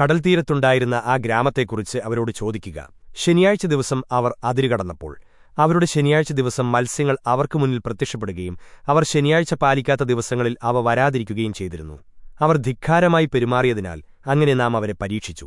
കടൽത്തീരത്തുണ്ടായിരുന്ന ആ ഗ്രാമത്തെക്കുറിച്ച് അവരോട് ചോദിക്കുക. ശനിയാഴ്ച ദിവസം അവർ അതിരുകടന്നപ്പോൾ അവരുടെ ശനിയാഴ്ച ദിവസം മത്സ്യങ്ങൾ അവർക്കു മുന്നിൽ പ്രത്യക്ഷപ്പെടുകയും അവർ ശനിയാഴ്ച പാലിക്കാത്ത ദിവസങ്ങളിൽ അവ വരാതിരിക്കുകയും ചെയ്തിരുന്നു. അവർ ധിക്കാരമായി പെരുമാറിയതിനാൽ അങ്ങനെ നാം അവരെ പരീക്ഷിച്ചു.